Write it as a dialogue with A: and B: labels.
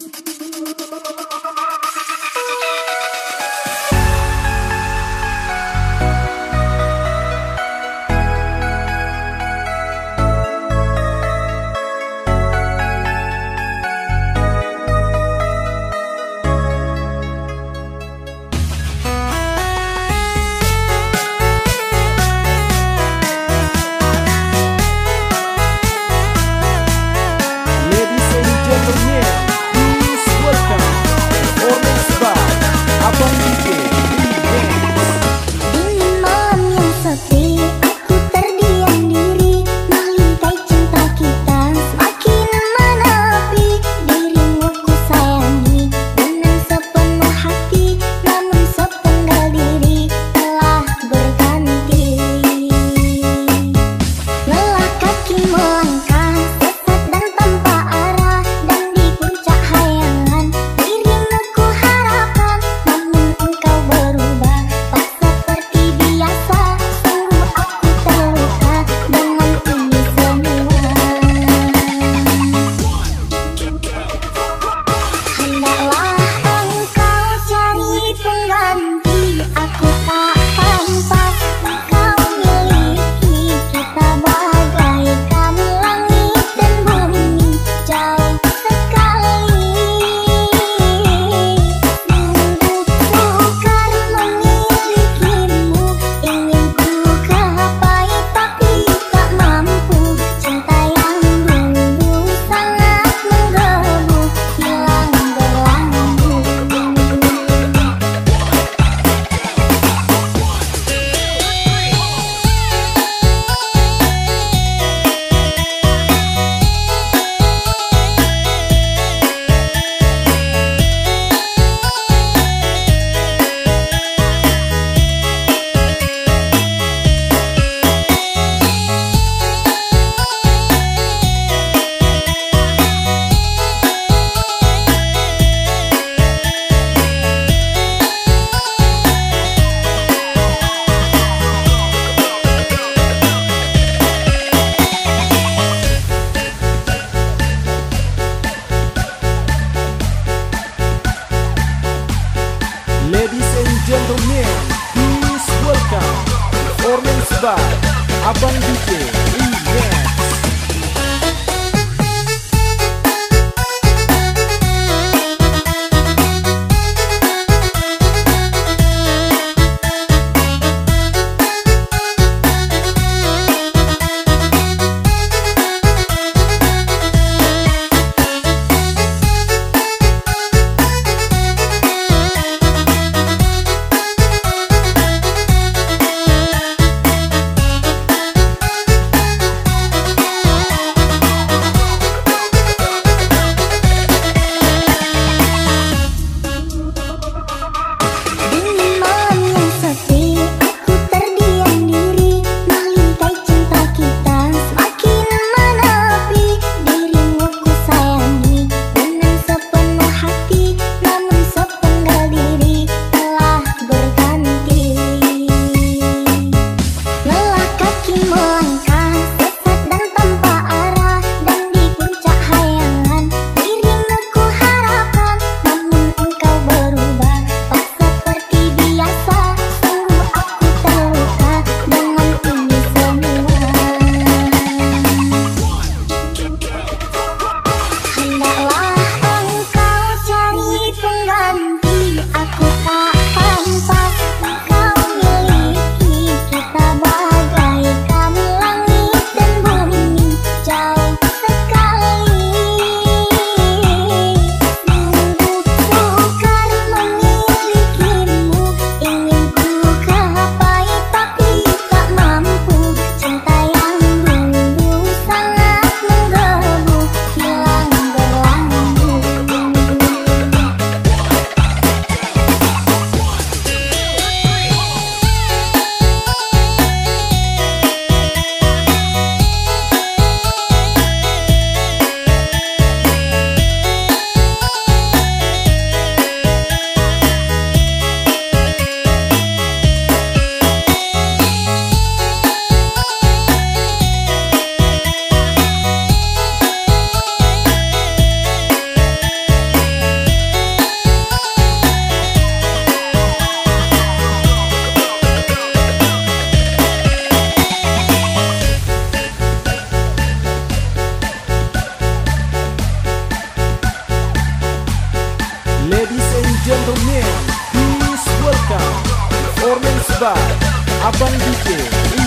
A: Gentlemen, please 帮ล้ Abang DJ